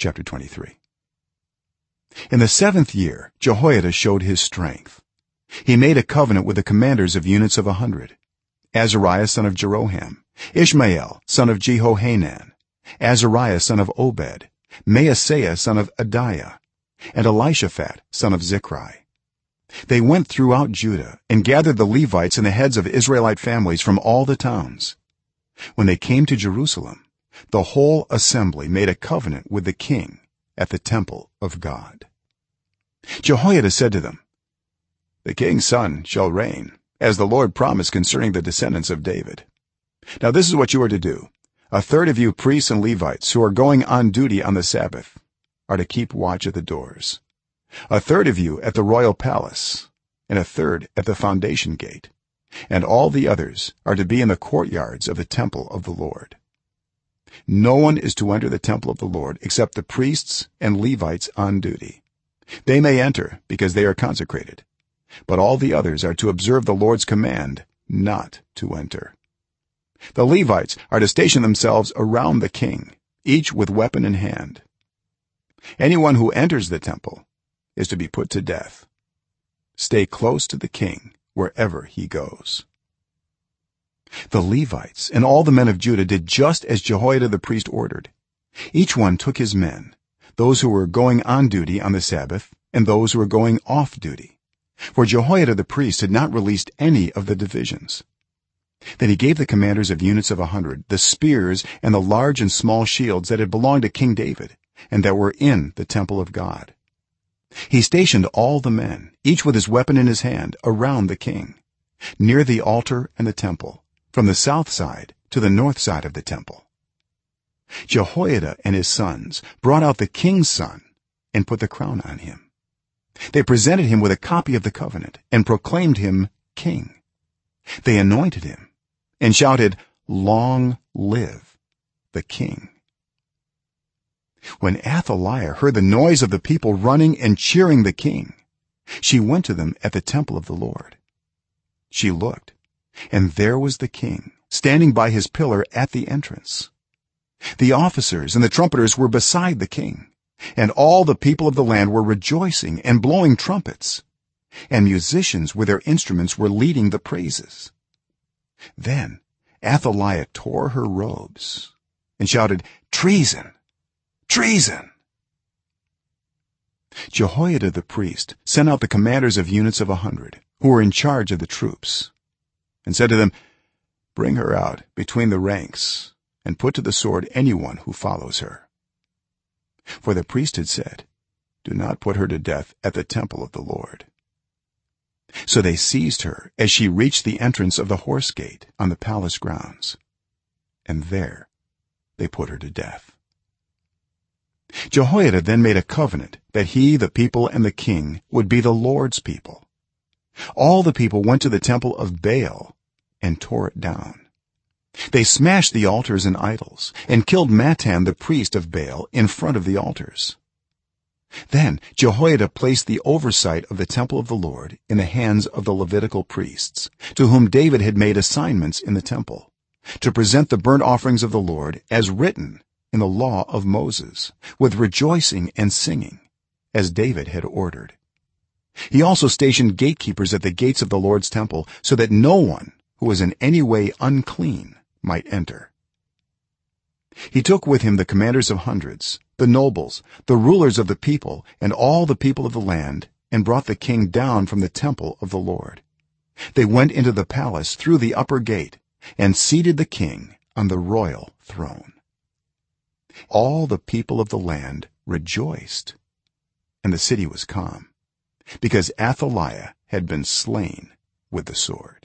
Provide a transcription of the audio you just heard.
chapter 23 in the 7th year jehoiada showed his strength. He made a covenant with the commanders of units of a 100 azariah son of jeroham ishmael son of jehohanan azariah son of obed maaseiah son of adaiah and elishaphat son of zikri they went throughout judah and gathered the levites and the heads of israelite families from all the towns. When they came to jerusalem the whole assembly made a covenant with the king at the temple of god. Jehoiada said to them the king's son shall reign as the lord promised concerning the descendants of david. Now this is what you are to do. A third of you priests and levites who are going on duty on the sabbath are to keep watch at the doors. A third of you at the royal palace and a third at the foundation gate. And all the others are to be in the courtyards of the temple of the lord no one is to enter the temple of the lord except the priests and levites on duty. They may enter because they are consecrated but all the others are to observe the lord's command not to enter. The levites are to station themselves around the king each with weapon in hand. Anyone who enters the temple is to be put to death. Stay close to the king wherever he goes the levites and all the men of judah did just as jehoiada the priest ordered. Each one took his men those who were going on duty on the sabbath and those who were going off duty. For jehoiada the priest had not released any of the divisions. Then he gave the commanders of units of a 100 the spears and the large and small shields that had belonged to king david and that were in the temple of god. He stationed all the men each with his weapon in his hand around the king near the altar and the temple from the south side to the north side of the temple. Jehoiada and his sons brought out the king's son and put the crown on him. They presented him with a copy of the covenant and proclaimed him king. They anointed him and shouted long live the king. When athaliah heard the noise of the people running and cheering the king she went to them at the temple of the lord. She looked and there was the king standing by his pillar at the entrance. The officers and the trumpeters were beside the king and all the people of the land were rejoicing and blowing trumpets. And musicians with their instruments were leading the praises. Then athaliah tore her robes and shouted treason! Treason! Jehoiada the priest sent out the commanders of units of a 100 who were in charge of the troops and said to them bring her out between the ranks and put to the sword anyone who follows her. For the priest had said do not put her to death at the temple of the lord. So they seized her as she reached the entrance of the horse gate on the palace grounds and there they put her to death. Jehoiada then made a covenant that he the people and the king would be the lord's people all the people went to the temple of baal and tore it down. They smashed the altars and idols and killed mattan the priest of baal in front of the altars. Then jehoiada placed the oversight of the temple of the lord in the hands of the levitical priests to whom david had made assignments in the temple to present the burnt offerings of the lord as written in the law of moses with rejoicing and singing as david had ordered he also stationed gatekeepers at the gates of the lord's temple so that no one who was in any way unclean might enter. He took with him the commanders of hundreds the nobles the rulers of the people and all the people of the land and brought the king down from the temple of the lord. They went into the palace through the upper gate and seated the king on the royal throne. All the people of the land rejoiced and the city was calm because athaliah had been slain with the sword